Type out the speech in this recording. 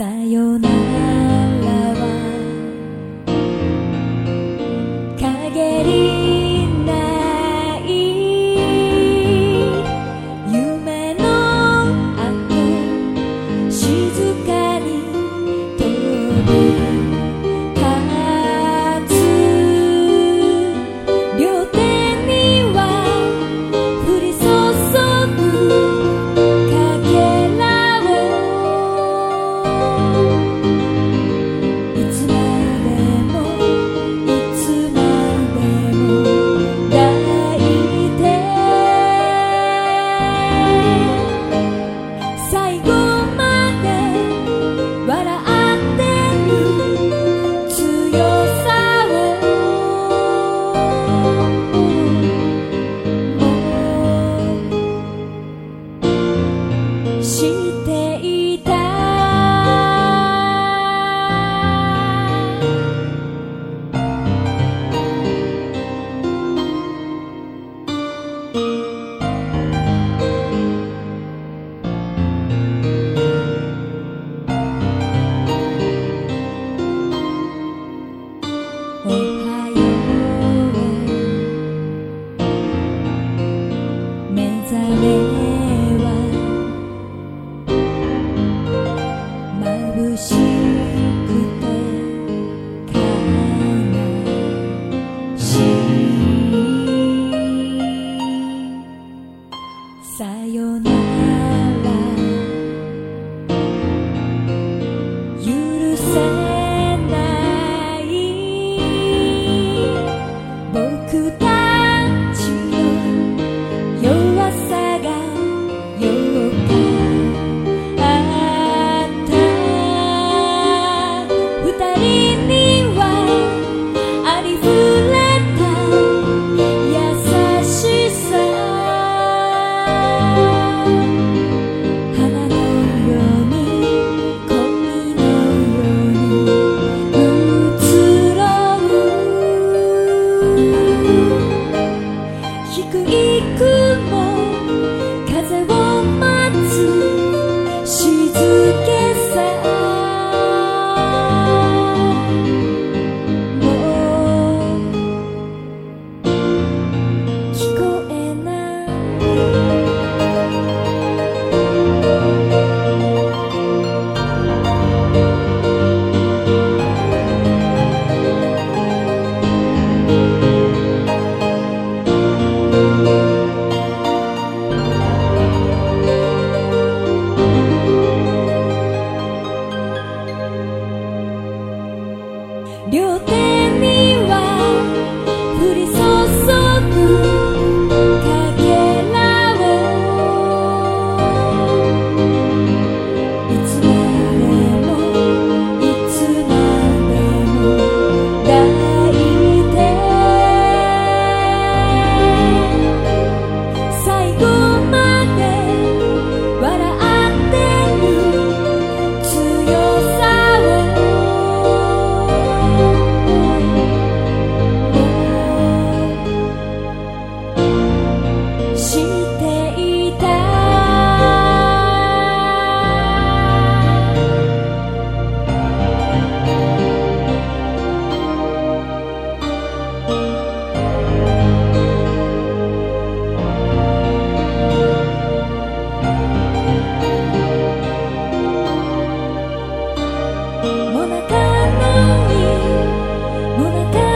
さよなら。在你。くも両手にはもなかもなか